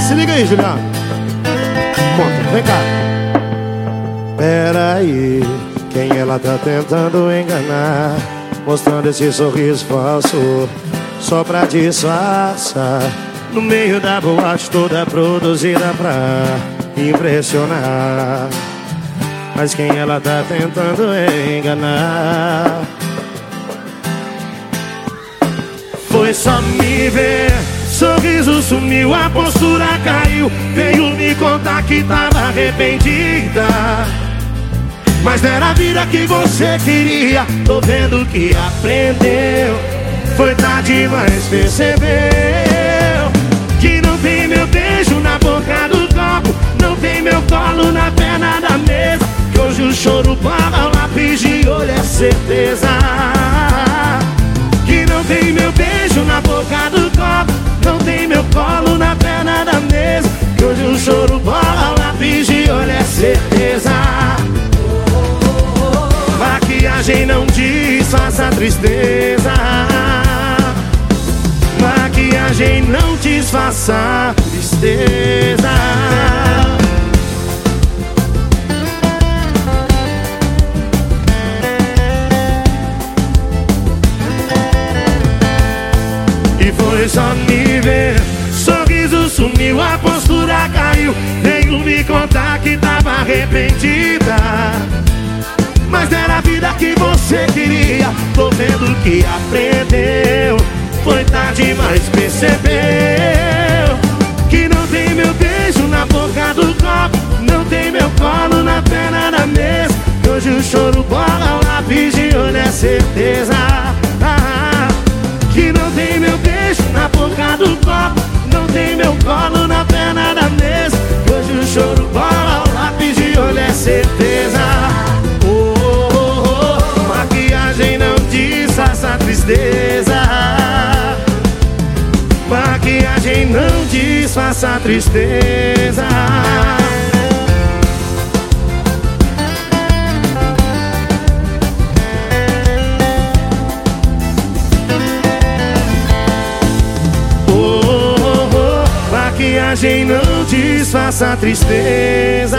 Se liga aí, Juliano. Conta, vem cá. Peraí, quem ela tá tentando enganar? Mostrando esse sorriso falso, só pra disfarçar. No meio da boate toda produzida pra impressionar. Mas quem ela tá tentando enganar? Foi só me ver, sorriso sumiu, a postura caiu. Veio me contar que tava arrependida. Mas não era a vida que você queria. Tô vendo que aprendeu. Foi tarde, mas percebeu choro o lápis de olho é certeza. Que não tem meu beijo na boca do copo, não tem meu colo na perna da mesa. Que hoje o choro o lápis de olho é certeza. Maquiagem não disfarça a tristeza. Maquiagem não disfarça a tristeza. Só me ver, sorriso sumiu, a postura caiu. Veio me contar que tava arrependida. Mas era a vida que você queria. Tô vendo que aprendeu. Foi tarde, mas percebeu que não tem meu beijo na boca do copo, não tem meu colo na perna da mesa. Hoje o choro bola o lápis de olho é certeza. Na boca do copo, não tem meu colo na perna da mesa. Hoje o choro bola o lápis de olho é certeza. Oh, oh, oh, maquiagem não disfarça a tristeza. Maquiagem não disfarça a tristeza. Maquiagem não disfarça a tristeza.